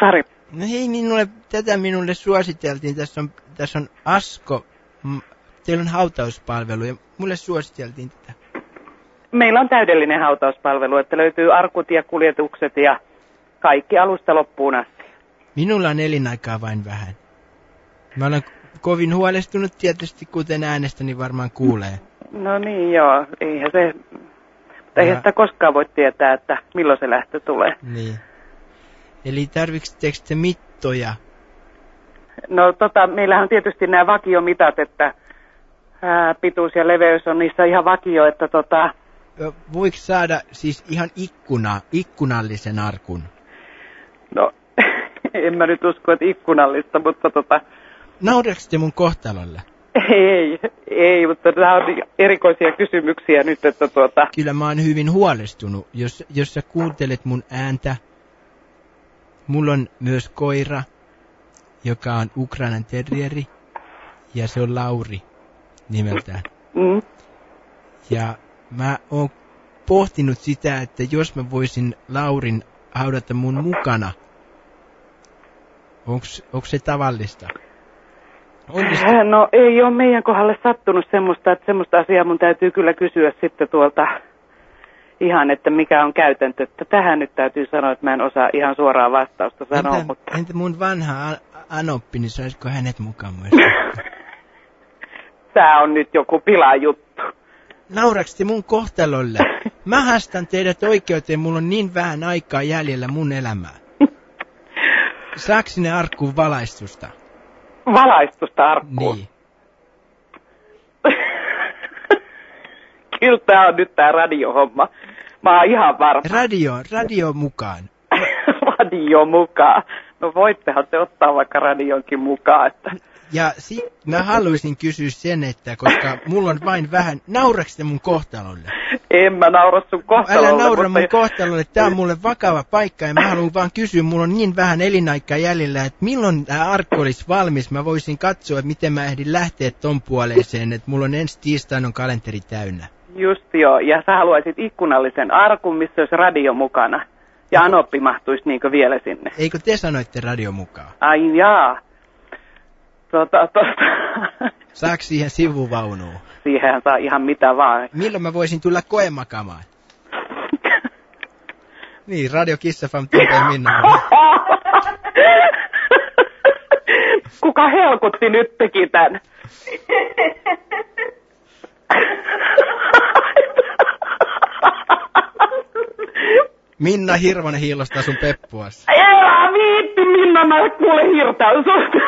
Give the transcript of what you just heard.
Sari. No hei, minulle, tätä minulle suositeltiin. Tässä on, tässä on Asko. M- Teillä on hautauspalvelu ja mulle suositeltiin tätä. Meillä on täydellinen hautauspalvelu, että löytyy arkut ja kuljetukset ja kaikki alusta loppuun asti. Minulla on elinaikaa vain vähän. Mä olen kovin huolestunut tietysti, kuten äänestäni varmaan kuulee. No niin, joo. Eihän se... Mutta eihän sitä koskaan voi tietää, että milloin se lähtö tulee. Niin. Eli tarvitsetteko te mittoja? No tota, meillähän on tietysti nämä vakiomitat, että ää, pituus ja leveys on niissä ihan vakio, että tota, Voiko saada siis ihan ikkuna, ikkunallisen arkun? no en mä nyt usko, että ikkunallista, mutta tota, Nauraks te mun kohtalolle? ei, ei, mutta nämä on erikoisia kysymyksiä nyt, että tuota, Kyllä mä oon hyvin huolestunut. Jos, jos sä kuuntelet mun ääntä, mulla on myös koira, joka on Ukrainan terrieri, ja se on Lauri nimeltään. mm, Ja mä oon pohtinut sitä, että jos mä voisin Laurin haudata mun mukana, onks se tavallista? Onnistu, no ei ole meidän kohdalle sattunut semmoista, että semmoista asiaa mun täytyy kyllä kysyä sitten tuolta ihan, että mikä on käytäntö. Että tähän nyt täytyy sanoa, että mä en osaa ihan suoraa vastausta sanoa, entä, mutta... entä mun vanha Anoppi, niin saisiko hänet mukaan myös? Tää on nyt joku pilajuttu. Nauraks te mun kohtalolle? Mä haastan teidät oikeuteen, mulla on niin vähän aikaa jäljellä mun elämää. Saaks sinne arkkuun valaistusta? Valaistusta arkkuun. Niin. Kyllä tää on nyt tää radiohomma. Mä oon ihan varma. Radio, radio mukaan. Radio mukaan. No voittehan te ottaa vaikka radionkin mukaan, että... Ja si- mä haluaisin kysyä sen, että koska mulla on vain vähän, nauraks te mun kohtalolle? En mä naura sun kohtalolle, Älä naura mutta... mun kohtalolle, tää on mulle vakava paikka ja mä haluan vaan kysyä, mulla on niin vähän elinaikaa jäljellä, että milloin tää arkku olisi valmis, mä voisin katsoa, että miten mä ehdin lähteä ton puoleeseen, että mulla on ensi tiistaina on kalenteri täynnä. Just joo, ja sä haluaisit ikkunallisen arkun, missä olisi radio mukana. Ja Anoppi mahtuisi niinkö vielä sinne. Eikö te sanoitte radio mukaan? Ai jaa. Tota, tota. Saaks siihen sivuvaunuun? Siihenhän saa ihan mitä vaan. Milloin mä voisin tulla koemakamaan? Niin, Radio Fam tuntee Minna. Kuka helkutti nyt teki tän? Minna Hirvonen hiilostaa sun peppuas. Älä viitti, Minna, mä kuule susta.